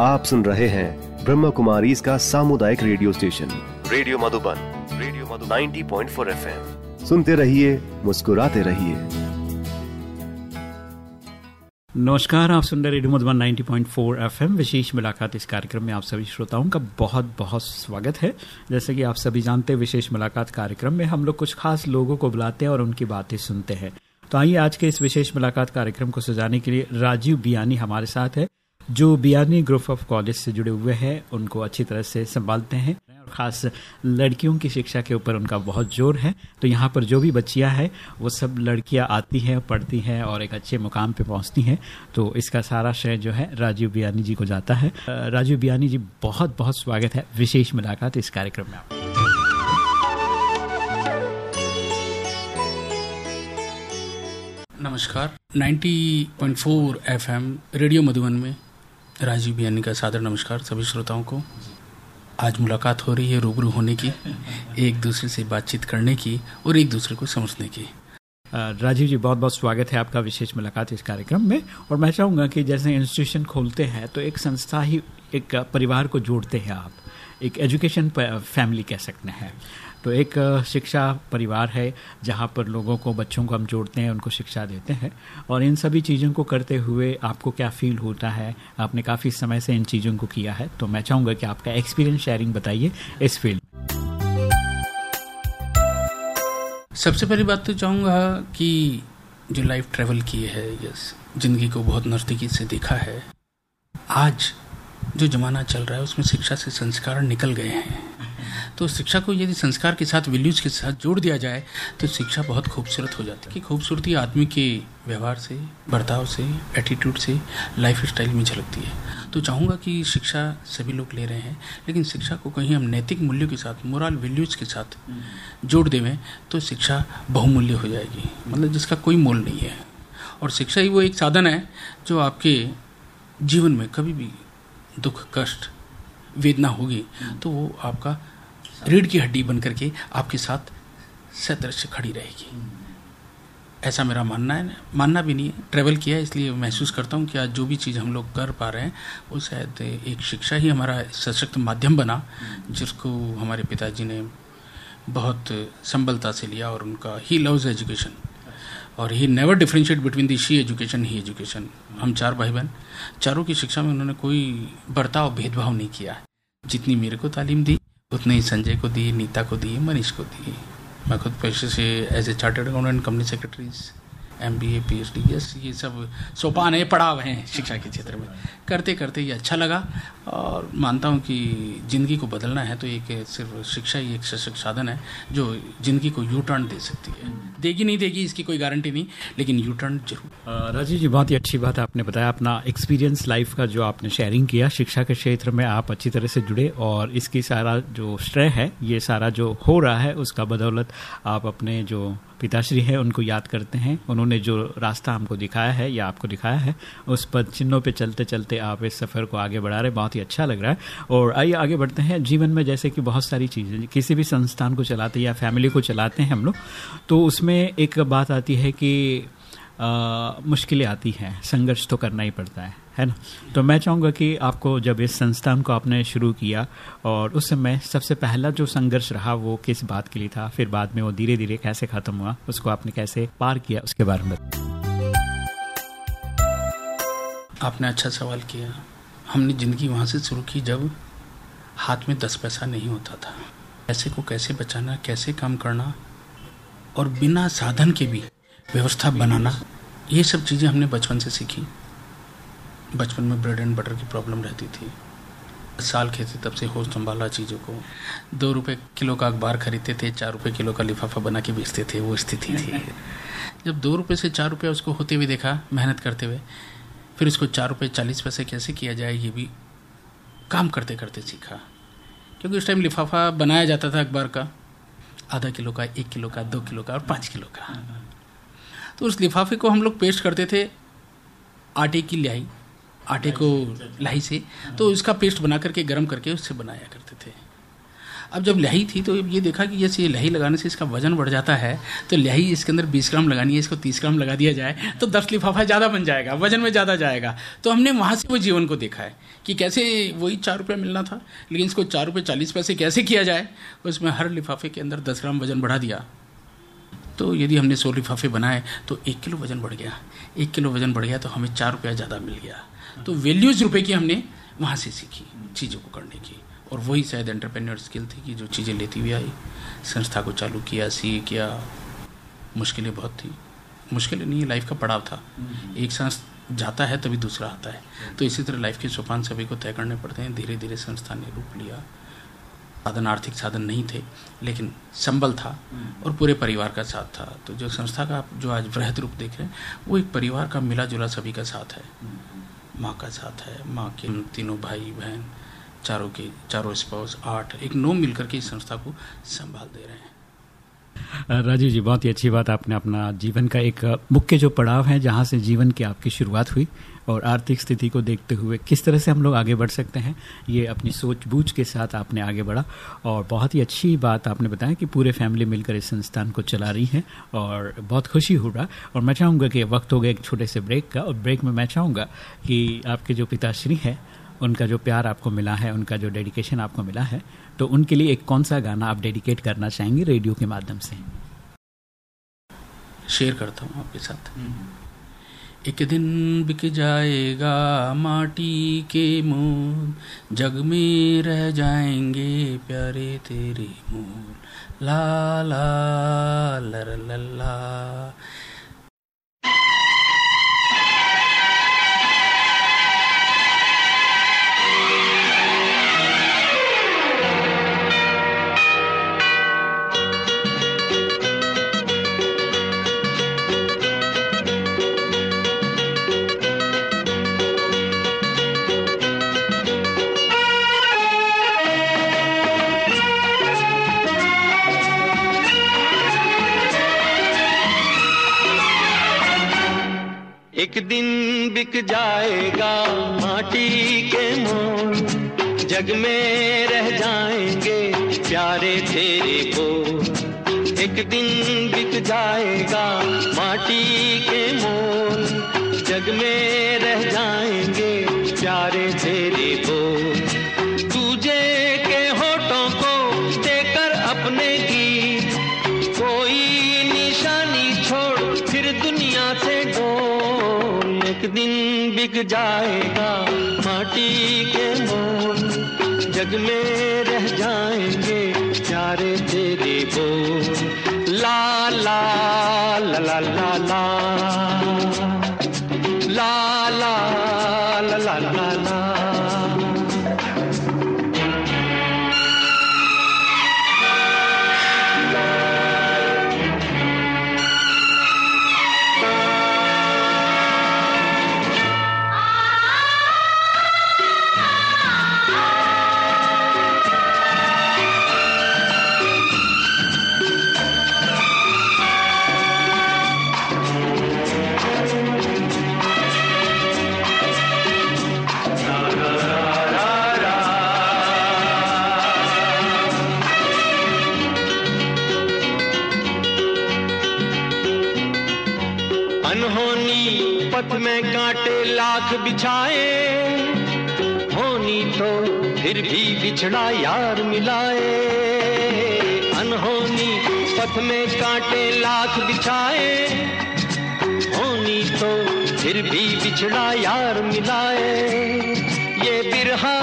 आप सुन रहे हैं ब्रह्म कुमारी इसका सामुदायिक radio station. Radio Madhuban radio Madhuban. 90.4 FM. सुनते रहिए मुस्कुराते रहिए। नमस्कार आप सुन रहे रेडियो मधुबन 90.4 एफएम। विशेष मुलाकात इस कार्यक्रम में आप सभी श्रोताओं का बहुत बहुत स्वागत है। जैसे कि आप सभी जानते हैं विशेष मुलाकात कार्यक्रम में हम लोग कुछ खास लोगों को बुलाते हैं और उनकी बातें सुनते हैं। तो आइए आज के इस विशेष मुलाकात कार्यक्रम को सजाने के लिए राजीव बियानी हमारे साथ है। जो बियानी ग्रुप ऑफ़ कॉलेज से जुड़े हुए हैं, उनको अच्छी तरह से संभालते हैं। और खास लड़कियों की शिक्षा के ऊपर उनका बहुत ज़ोर है। तो यहाँ पर जो भी बच्चियाँ हैं, वो सब लड़कियाँ आती हैं, पढ़ती हैं और एक अच्छे मुकाम पे पहुँचती हैं। तो इसका सारा श्रेय जो है, राजीव बियानी जी को जाता है। राजीव बियानी जी, बहुत बहुत स्वागत है। विशेष मुलाकात इस कार्यक्रम में आप नमस्कार। 90.4 एफएम, रेडियो मधुबन में राजीव बियानी का सादर नमस्कार सभी श्रोताओं को। आज मुलाकात हो रही है रूबरू होने की, एक दूसरे से बातचीत करने की और एक दूसरे को समझने की। राजीव जी बहुत बहुत स्वागत है आपका विशेष मुलाकात इस कार्यक्रम में। और मैं चाहूँगा कि जैसे इंस्टीट्यूशन खोलते हैं तो एक संस्था ही एक परिवार को जोड़ते हैं आप। एक एजुकेशन फैमिली कह सकते हैं। तो एक शिक्षा परिवार है जहाँ पर लोगों को, बच्चों को हम जोड़ते हैं, उनको शिक्षा देते हैं और इन सभी चीज़ों को करते हुए आपको क्या फील होता है? आपने काफ़ी समय से इन चीज़ों को किया है तो मैं चाहूँगा कि आपका एक्सपीरियंस शेयरिंग बताइए इस फ़ील्ड सबसे पहली बात तो चाहूँगा कि जो लाइफ ट्रेवल की है यस ज़िंदगी को बहुत नज़दीकी से देखा है, आज जो ज़माना चल रहा है, उसमें शिक्षा से संस्कार निकल गए हैं। तो शिक्षा को यदि संस्कार के साथ वैल्यूज़ के साथ जोड़ दिया जाए तो शिक्षा बहुत खूबसूरत हो जाती है। कि खूबसूरती आदमी के व्यवहार से, बर्ताव से एटीट्यूड से लाइफ स्टाइल में झलकती है। तो चाहूँगा कि शिक्षा सभी लोग ले रहे हैं, लेकिन शिक्षा को कहीं हम नैतिक मूल्यों के साथ मोरल वैल्यूज़ के साथ जोड़ देवें तो शिक्षा बहुमूल्य हो जाएगी। मतलब जिसका कोई मोल नहीं है। और शिक्षा ही वो एक साधन है, जो आपके जीवन में कभी भी दुख, कष्ट, वेदना होगी तो वो आपका रीढ़ की हड्डी बन करके आपके साथ सदृश्य खड़ी रहेगी। ऐसा मेरा मानना है। मानना भी नहीं है। ट्रैवल किया इसलिए महसूस करता हूँ कि आज जो भी चीज़ हम लोग कर पा रहे हैं, वो शायद एक शिक्षा ही हमारा सशक्त माध्यम बना, जिसको हमारे पिताजी ने बहुत संबलता से लिया और उनका ही लव्स एजुकेशन और he never differentiate between the she education he education हम चार भाई बहन चारों की शिक्षा में उन्होंने कोई बर्ताव, भेदभाव नहीं किया जितनी मेरे को तालीम दी उतने ही संजय को दिए, नीता को दिए, मनीष को दिए। मैं खुद पैसे से as a chartered accountant company secretaries M B A P H D S ये सब सोपान है पड़ाव हैं शिक्षा के क्षेत्र में। करते करते ये अच्छा लगा और मानता हूँ कि ज़िंदगी को बदलना है तो एक सिर्फ़ शिक्षा ही एक सशक्त साधन है जो ज़िंदगी को यू टर्न दे सकती है। देगी नहीं देगी इसकी कोई गारंटी नहीं, लेकिन यू टर्न ज़रूर राजीव जी, बहुत ही अच्छी बात है आपने बताया। अपना एक्सपीरियंस लाइफ का जो आपने शेयरिंग किया, शिक्षा के क्षेत्र में आप अच्छी तरह से जुड़े और इसकी सारा जो श्रेय है, ये सारा जो हो रहा है, उसका बदौलत आप अपने जो पिताश्री है, उनको याद करते हैं। उन्होंने जो रास्ता हमको दिखाया है, या आपको दिखाया है, उस पर चिन्हों पे चलते चलते आप इस सफ़र को आगे बढ़ा रहे बहुत ही अच्छा लग रहा है। और आइए आगे बढ़ते हैं। जीवन में जैसे कि बहुत सारी चीज़ें किसी भी संस्थान को चलाते या फैमिली को चलाते हैं हम लोग तो उसमें एक बात आती है कि मुश्किलें आती हैं। संघर्ष तो करना ही पड़ता है। है ना? तो मैं चाहूँगा कि आपको जब इस संस्थान को आपने शुरू किया, और उस समय सबसे पहला जो संघर्ष रहा वो किस बात के लिए था? फिर बाद में वो धीरे धीरे कैसे ख़त्म हुआ? उसको आपने कैसे पार किया उसके बारे में? आपने अच्छा सवाल किया। हमने ज़िंदगी वहाँ से शुरू की जब हाथ में दस पैसा नहीं होता था। पैसे को कैसे बचाना, कैसे काम करना, और बिना साधन के भी व्यवस्था बनाना, ये सब चीज़ें हमने बचपन से सीखी। बचपन में ब्रेड एंड बटर की प्रॉब्लम रहती थी। साल खेते तब से होश संभाला चीज़ों को। दो रुपए किलो का अखबार खरीदते थे चार रुपए किलो का लिफाफा बना के बेचते थे वो स्थिति थी। जब दो रुपये से चार रुपये उसको होते हुए देखा मेहनत करते हुए फिर उसको चार रुपये चालीस पैसे कैसे किया जाए ये भी काम करते करते सीखा। क्योंकि उस टाइम लिफाफा बनाया जाता था अखबार का आधा किलो का एक किलो का दो किलो का और पाँच किलो का। तो उस लिफाफे को हम लोग पेस्ट करते थे आटे की ल्याई आटे को लाई से। तो इसका पेस्ट बना करके, गर्म करके उससे बनाया करते थे। अब जब लही थी तो ये देखा कि जैसे ये लही लगाने से इसका वज़न बढ़ जाता है तो लही इसके अंदर बीस ग्राम लगानी है, इसको तीस ग्राम लगा दिया जाए तो दस लिफाफा ज़्यादा बन जाएगा, वज़न में ज़्यादा जाएगा। तो हमने वहाँ से वो जीवन को देखा है कि कैसे वही चार रुपये मिलना था, लेकिन इसको चार रुपये चालीस पैसे कैसे किया जाए, उसमें हर लिफाफे के अंदर दस ग्राम वज़न बढ़ा दिया। तो यदि हमने सौ लिफाफे बनाए तो एक किलो वज़न बढ़ गया। एक किलो वज़न बढ़ गया तो हमें चार रुपया ज़्यादा मिल गया। तो वैल्यूज़ रुपये की हमने वहाँ से सीखी चीज़ों को करने की। और वही शायद एंटरप्रेन्योर स्किल थी कि जो चीज़ें लेती हुई आई संस्था को चालू किया सी किया। मुश्किलें बहुत थी। मुश्किलें नहीं लाइफ का पड़ाव था। एक सांस जाता है तभी दूसरा आता है। तो इसी तरह लाइफ के सोपान सभी को तय करने पड़ते हैं। धीरे धीरे संस्था ने रूप लिया। साधन आर्थिक साधन नहीं थे, लेकिन संबल था और पूरे परिवार का साथ था। तो जो संस्था का आप, जो आज वृहद रूप देख रहे हैं, वो एक परिवार का मिला जुला सभी का साथ है। माँ का साथ है, माँ के तीनों भाई, बहन, चारों के, चारों स्पाउस, आठ, एक नौ मिलकर के इस संस्था को संभाल दे रहे हैं। राजीव जी, बहुत ही अच्छी बात आपने अपना जीवन का एक मुख्य जो पड़ाव है, जहाँ से जीवन की आपकी शुरुआत हुई और आर्थिक स्थिति को देखते हुए किस तरह से हम लोग आगे बढ़ सकते हैं, ये अपनी सोच बूझ के साथ आपने आगे बढ़ा और बहुत ही अच्छी बात आपने बताया कि पूरे फैमिली मिलकर इस संस्थान को चला रही हैं और बहुत खुशी हो रहा और मैं चाहूँगा कि वक्त हो गया एक छोटे से ब्रेक का और ब्रेक में मैं चाहूँगा कि आपके जो पिताश्री हैं उनका जो प्यार आपको मिला है उनका जो डेडिकेशन आपको मिला है तो उनके लिए एक कौन सा गाना आप डेडिकेट करना चाहेंगे रेडियो के माध्यम से? शेयर करता हूँ आपके साथ। एक दिन बिक जाएगा माटी के मूल जग में रह जाएँगे प्यारे तेरे मूल। ला ला लर ला एक बिक जाएगा माटी के मोल जग में रह जाएँगे प्यारे तेरे को। एक दिन बिक जाएगा माटी के मोल जग में रह जाएँगे प्यारे तेरे को। दिन बिक जाएगा माटी के मोल। जग में रह जाएँगे प्यारे तेरे बोल। ला ला ला ला ला ला ला। बिछड़ा यार मिलाए। अनहोनी पथ में कांटे लाख बिछाए। होनी तो फिर भी बिछड़ा यार मिलाए। ये बिरहा,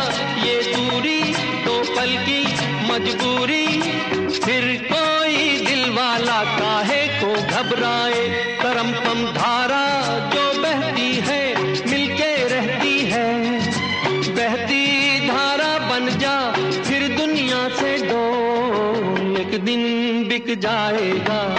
ये दूरी तो पल की मजबूरी, फिर जाएगा।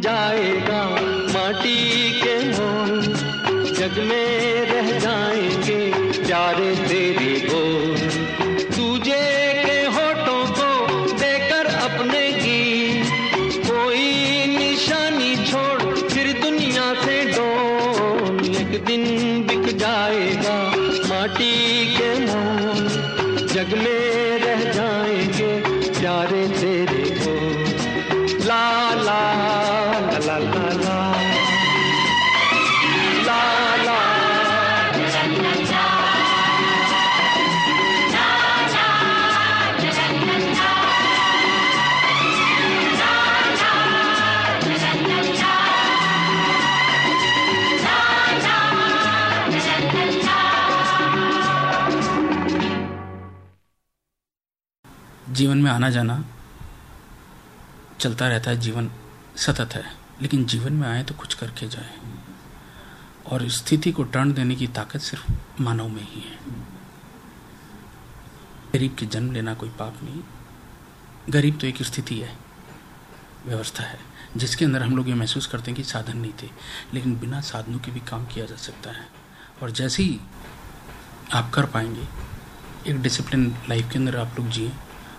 जाएगा माटी के मोल जग में रह जाएँगे प्यारे जीवन में आना जाना चलता रहता है जीवन सतत है। लेकिन जीवन में आए तो कुछ करके जाए। और स्थिति को टर्न देने की ताकत सिर्फ़ मानव में ही है। गरीब के जन्म लेना कोई पाप नहीं। गरीब तो एक स्थिति है, व्यवस्था है, जिसके अंदर हम लोग ये महसूस करते हैं कि साधन नहीं थे, लेकिन बिना साधनों के भी काम किया जा सकता है। और जैसे ही आप कर पाएँगे, एक डिसिप्लिन लाइफ के अंदर आप लोग जिए,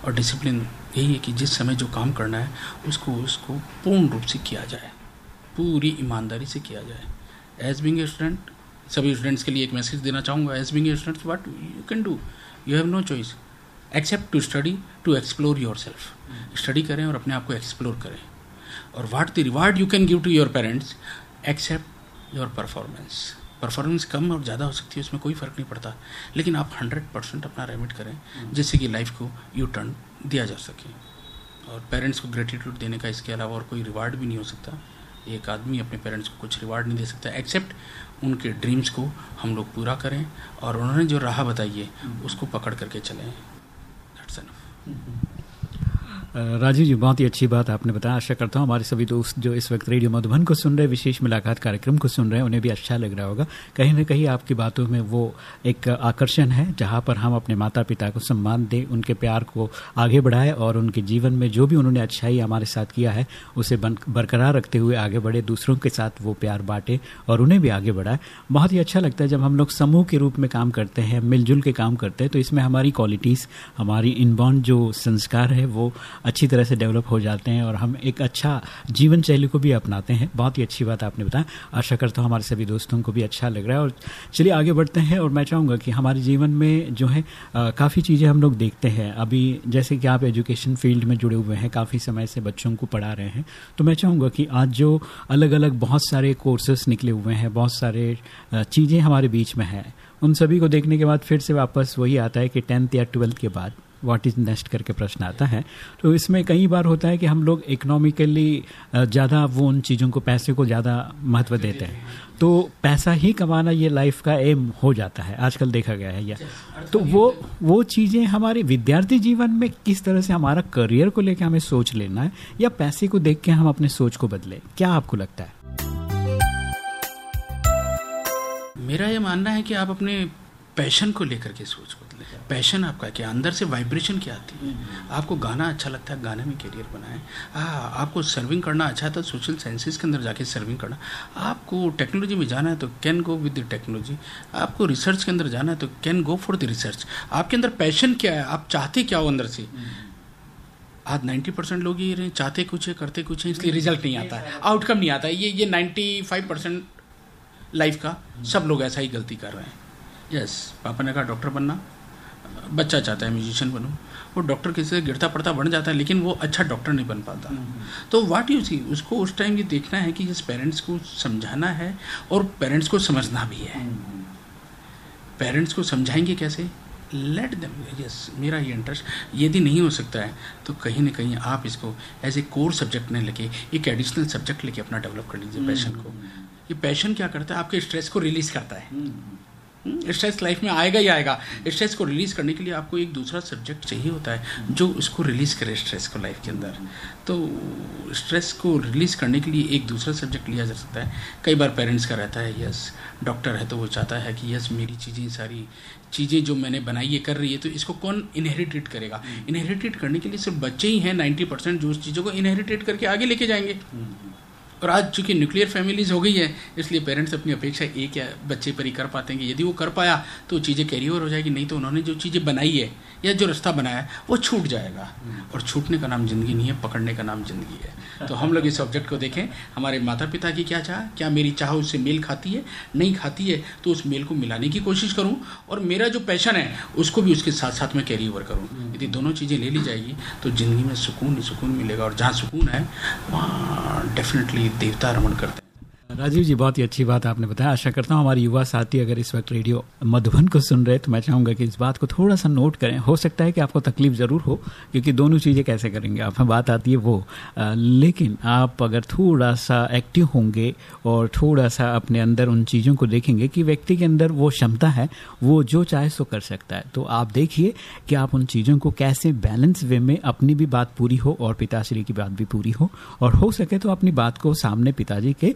और डिसिप्लिन यही है कि जिस समय जो काम करना है, उसको उसको पूर्ण रूप से किया जाए। पूरी ईमानदारी से किया जाए। एज बिंग ए स्टूडेंट सभी स्टूडेंट्स के लिए एक मैसेज देना चाहूँगा। As being a student what you can do you have no choice except to study to explore yourself study करें और अपने आप को एक्सप्लोर करें। और what the reward you can give to your parents except your performance performance कम और ज़्यादा हो सकती है, उसमें कोई फ़र्क नहीं पड़ता। लेकिन आप हंड्रेड परसेंट अपना रेमिट करें, जिससे कि लाइफ को यू टर्न दिया जा सके। और पेरेंट्स को ग्रेटिट्यूड देने का इसके अलावा और कोई रिवार्ड भी नहीं हो सकता। एक आदमी अपने पेरेंट्स को कुछ रिवार्ड नहीं दे सकता एक्सेप्ट उनके ड्रीम्स को हम लोग पूरा करें और उन्होंने जो राह बताई है उसको पकड़ करके चलें। दैट्स एनफ राजीव जी, बहुत ही अच्छी बात आपने बताया। आशा करता हूँ हमारे सभी दोस्त जो इस वक्त रेडियो मधुबन को सुन रहे विशेष मुलाकात कार्यक्रम को सुन रहे हैं, उन्हें भी अच्छा लग रहा होगा। कहीं ना कहीं आपकी बातों में वो एक आकर्षण है, जहाँ पर हम अपने माता पिता को सम्मान दें, उनके प्यार को आगे बढ़ाएँ और उनके जीवन में जो भी उन्होंने अच्छाई हमारे साथ किया है, उसे बरकरार रखते हुए आगे बढ़े, दूसरों के साथ वो प्यार बांटे और उन्हें भी आगे बढ़ाए। बहुत ही अच्छा लगता है जब हम लोग समूह के रूप में काम करते हैं, मिलजुल के काम करते हैं तो इसमें हमारी क्वालिटीज़ हमारी इनबॉर्न जो संस्कार है, वो अच्छी तरह से डेवलप हो जाते हैं और हम एक अच्छा जीवन शैली को भी अपनाते हैं। बहुत ही अच्छी बात आपने बताया। आशा करता हूँ हमारे सभी दोस्तों को भी अच्छा लग रहा है। और चलिए आगे बढ़ते हैं और मैं चाहूँगा कि हमारे जीवन में जो है काफ़ी चीज़ें हम लोग देखते हैं। अभी जैसे कि आप एजुकेशन फ़ील्ड में जुड़े हुए हैं, काफ़ी समय से बच्चों को पढ़ा रहे हैं तो मैं चाहूँगा कि आज जो अलग अलग बहुत सारे कोर्सेस निकले हुए हैं, बहुत सारे चीज़ें हमारे बीच में हैं, उन सभी को देखने के बाद फिर से वापस वही आता है कि टेंथ या ट्वेल्थ के बाद। व्हाट इज़ नेक्स्ट करके प्रश्न आता है। तो इसमें कई बार होता है कि हम लोग इकोनॉमिकली ज़्यादा वो उन चीज़ों को, पैसे को ज़्यादा महत्व देते हैं। तो पैसा ही कमाना ये लाइफ का एम हो जाता है। आजकल देखा गया है यह तो वो वो चीज़ें हमारे विद्यार्थी जीवन में किस तरह से हमारा करियर को लेकर हमें सोच लेना है या पैसे को देख के हम अपने सोच को बदले, क्या आपको लगता है? मेरा ये मानना है कि आप अपने पैशन को लेकर के सोच बदले पैशन आपका क्या? अंदर से वाइब्रेशन क्या आती है? आपको गाना अच्छा लगता है, गाने में करियर बनाएँ। हाँ आपको सर्विंग करना अच्छा तो सोशल साइंसेज के अंदर जाके सर्विंग करना। आपको टेक्नोलॉजी में जाना है तो can go with the technology आपको रिसर्च के अंदर जाना है तो can go for the research आपके अंदर पैशन क्या है? आप चाहते क्या हो अंदर से? आज 90 परसेंट लोग ये रहे, चाहते कुछ है, करते कुछ है, इसलिए रिज़ल्ट नहीं आता है। आउटकम नहीं आता है। ये ये 95 परसेंट लाइफ का सब लोग ऐसा ही गलती कर रहे हैं। यस पापा ने कहा डॉक्टर बनना। बच्चा चाहता है म्यूजिशियन बनूँ। वो डॉक्टर किसी से गिरता पड़ता बन जाता है लेकिन वो अच्छा डॉक्टर नहीं बन पाता। तो वाट यू सी उसको उस टाइम ये देखना है कि जिस पेरेंट्स को समझाना है और पेरेंट्स को समझना भी है। पेरेंट्स को समझाएँगे कैसे? लेट देम यस मेरा ये इंटरेस्ट यदि नहीं हो सकता है। तो कहीं ना कहीं आप इसको एज ए कोर सब्जेक्ट नहीं लेके एक एडिशनल सब्जेक्ट लेके अपना डेवलप कर लीजिए पैशन को। ये पैशन क्या करता है? आपके स्ट्रेस को रिलीज़ करता है। स्ट्रेस लाइफ में आएगा ही आएगा। स्ट्रेस को रिलीज़ करने के लिए आपको एक दूसरा सब्जेक्ट चाहिए होता है जो उसको रिलीज़ करे स्ट्रेस को लाइफ के अंदर। तो स्ट्रेस को रिलीज़ करने के लिए एक दूसरा सब्जेक्ट लिया जा सकता है। कई बार पेरेंट्स का रहता है यस डॉक्टर है तो वो चाहता है कि यस मेरी चीज़ें सारी चीज़ें जो मैंने बनाई है कर रही है। तो इसको कौन इनहेरिटेट करेगा? इनहेरिटेट करने के लिए सिर्फ़ बच्चे ही हैं नाइन्टी परसेंट जो उस चीज़ों को इनहेरिटेट करके आगे लेके जाएँगे। और आज चूँकि न्यूक्लियर फैमिलीज़ हो गई है, इसलिए पेरेंट्स अपनी अपेक्षा एक या बच्चे पर ही कर पाते हैं कि यदि वो कर पाया तो चीज़ें कैरी ओवर हो जाएगी, नहीं तो उन्होंने जो चीज़ें बनाई है, या जो रास्ता बनाया है वो छूट जाएगा। और छूटने का नाम ज़िंदगी नहीं है, पकड़ने का नाम ज़िंदगी है। तो हम लोग इस सब्जेक्ट को देखें, हमारे माता पिता की क्या चाह, क्या मेरी चाह उससे मेल खाती है, नहीं खाती है तो उस मेल को मिलाने की कोशिश करूँ, और मेरा जो पैशन है, उसको भी उसके साथ साथ में कैरी ओवर करूँ। यदि दोनों चीज़ें ले ली जाएगी तो ज़िंदगी में सुकून ही सुकून मिलेगा, और जहाँ सुकून है, वहाँ डेफिनेटली देवता रमण करते हैं। राजीव जी बहुत ही अच्छी बात आपने बताया। आशा करता हूँ हमारे युवा साथी अगर इस वक्त रेडियो मधुबन को सुन रहे तो मैं चाहूँगा कि इस बात को थोड़ा सा नोट करें। हो सकता है कि आपको तकलीफ़ ज़रूर हो क्योंकि दोनों चीज़ें कैसे करेंगे आप? में बात आती है वो। आ, लेकिन आप अगर थोड़ा सा एक्टिव होंगे और थोड़ा सा अपने अंदर उन चीज़ों को देखेंगे कि व्यक्ति के अंदर वो क्षमता है वो जो चाहे सो कर सकता है। तो आप देखिए कि आप उन चीज़ों को कैसे बैलेंस वे में अपनी भी बात पूरी हो और पिताश्री की बात भी पूरी हो और हो सके तो अपनी बात को सामने पिताजी के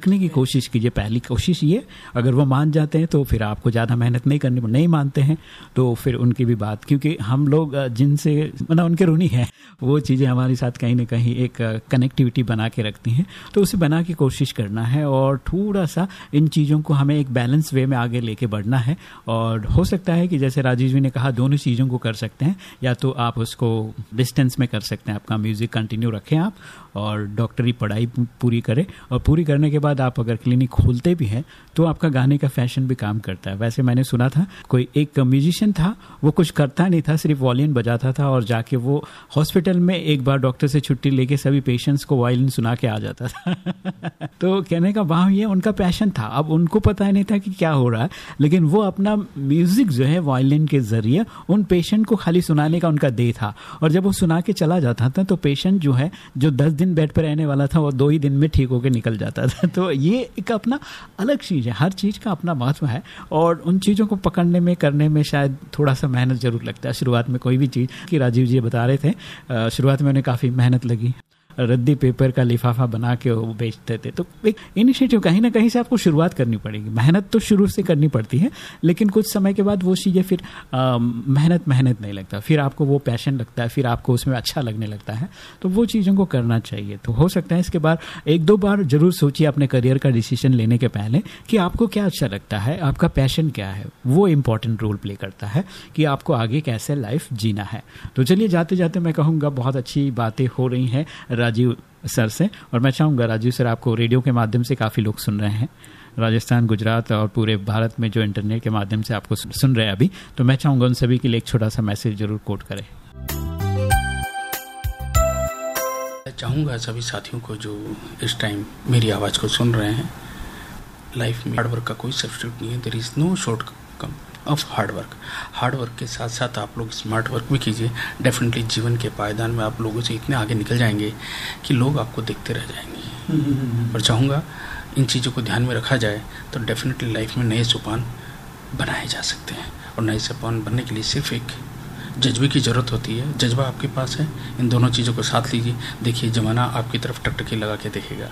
रखने की कोशिश कीजिए। पहली कोशिश ये, अगर वो मान जाते हैं तो फिर आपको ज़्यादा मेहनत नहीं करनी, नहीं मानते हैं तो फिर उनकी भी बात, क्योंकि हम लोग जिनसे मतलब उनके ऋणी हैं, वो चीज़ें हमारे साथ कहीं ना कहीं एक कनेक्टिविटी बना के रखती हैं। तो उसे बना की कोशिश करना है और थोड़ा सा इन चीज़ों को हमें एक बैलेंस वे में आगे लेके बढ़ना है। और हो सकता है कि जैसे राजीव जी ने कहा, दोनों चीज़ों को कर सकते हैं, या तो आप उसको डिस्टेंस में कर सकते हैं। आपका म्यूज़िक कंटिन्यू रखें आप और डॉक्टरी पढ़ाई पूरी करें। और पूरी करने के बाद आप अगर क्लिनिक खोलते भी हैं तो आपका गाने का फ़ैशन भी काम करता है। वैसे मैंने सुना था, कोई एक म्यूजिशियन था, वो कुछ करता नहीं था, सिर्फ़ वॉलियन बजाता था और जाके वो हॉस्पिटल में एक बार डॉक्टर से छुट्टी लेके सभी पेशेंट्स को वायलिन सुना के आ जाता था। तो कहने का वहाँ ये, उनका पैशन था। अब उनको पता नहीं था कि क्या हो रहा है, लेकिन वो अपना म्यूज़िक जो है वायलिन के ज़रिए उन पेशेंट को खाली सुनाने का उनका दे था। और जब वो सुना के चला जाता था तो पेशेंट जो है, जो दस दिन बेड पर रहने वाला था, वो दो ही दिन में ठीक होकर निकल जाता था। तो ये एक अपना अलग चीज़ है, हर चीज़ का अपना महत्व है और उन चीज़ों को पकड़ने में, करने में शायद थोड़ा सा मेहनत ज़रूर लगता है। शुरुआत में कोई भी चीज़ कि राजीव जी बता रहे थे शुरुआत में उन्हें काफ़ी मेहनत लगी। रद्दी पेपर का लिफाफा बना के वो बेचते थे। तो एक इनिशिएटिव कहीं ना कहीं से आपको शुरुआत करनी पड़ेगी। मेहनत तो शुरू से करनी पड़ती है, लेकिन कुछ समय के बाद वो चीज़ें फिर मेहनत मेहनत नहीं लगता। फिर आपको वो पैशन लगता है, फिर आपको उसमें अच्छा लगने लगता है। तो वो चीज़ों को करना चाहिए। तो हो सकता है इसके बाद एक दो बार ज़रूर सोचिए अपने करियर का डिसीज़न लेने के पहले कि आपको क्या अच्छा लगता है, आपका पैशन क्या है। वो इंपॉर्टेंट रोल प्ले करता है कि आपको आगे कैसे लाइफ जीना है। तो चलिए जाते जाते मैं कहूँगा, बहुत अच्छी बातें हो रही हैं। राजीव सर से। और मैं चाहूँगा, राजीव सर, आपको रेडियो के माध्यम से काफ़ी लोग सुन रहे हैं। राजस्थान, गुजरात और पूरे भारत में जो इंटरनेट के माध्यम से आपको सुन रहे हैं अभी तो मैं चाहूँगा उन सभी के लिए एक छोटा सा मैसेज ज़रूर कोट करें। मैं चाहूँगा सभी साथियों को जो इस टाइम मेरी आवाज़ को सुन रहे हैं, लाइफ में हार्डवर्क का कोई सब्सिट्यूट नहीं है there is no short come of hard work hard work के साथ साथ आप लोग स्मार्ट वर्क भी कीजिए। डेफिनेटली जीवन के पायदान में आप लोगों से इतने आगे निकल जाएँगे कि लोग आपको देखते रह जाएँगे। और चाहूँगा इन चीज़ों को ध्यान में रखा जाए तो डेफिनेटली लाइफ में नए सोपान बनाए जा सकते हैं। और नए सोपान बनने के लिए सिर्फ़ एक जज्बे की ज़रूरत होती है। जज्बा आपके पास है। इन दोनों चीज़ों को साथ लीजिए। देखिए ज़माना आपकी तरफ़ टकटकी लगा के देखेगा।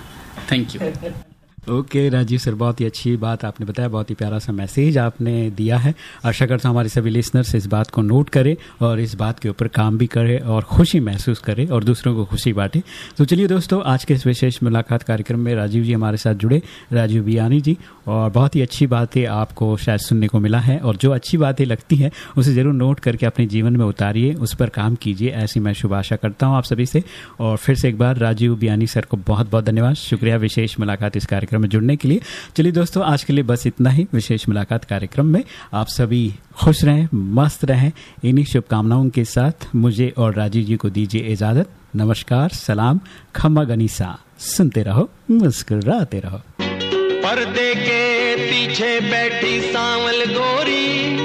Thank you okay, Rajiv sir, बहुत ही अच्छी बात आपने बताया, बहुत ही प्यारा सा मैसेज आपने दिया है। आशा करता हूँ हमारे सभी लिसनर्स इस बात को नोट करें और इस बात के ऊपर काम भी करें और खुशी महसूस करें और दूसरों को खुशी बांटें। तो चलिए दोस्तों, आज के इस विशेष मुलाकात कार्यक्रम में राजीव जी हमारे साथ जुड़े, राजीव बियानी जी, और बहुत ही अच्छी बातें आपको शायद सुनने को मिला है और जो अच्छी बातें लगती हैं, उसे ज़रूर नोट करके अपने जीवन में उतारिए, उस पर काम कीजिए, ऐसी मैं शुभ आशा करता हूँ आप सभी से। और फिर से एक बार राजीव बियानी सर को बहुत बहुत धन्यवाद, शुक्रिया, विशेष मुलाकात इस कार्यक्रम कार्यक्रम में जुड़ने के लिए। चलिए दोस्तों, आज के लिए बस इतना ही। विशेष मुलाकात कार्यक्रम में आप सभी खुश रहें, मस्त रहें। इन्हीं शुभकामनाओं के साथ मुझे और राजीव जी को दीजिए इजाज़त। नमस्कार, सलाम, खम्मा गनीसा। सुनते रहो, मुस्कुराते रहो। पर्दे के पीछे बैठी सांवल गोरी,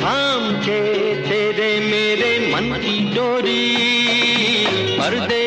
थाम के तेरे मेरे मन की डोरी। पर्दे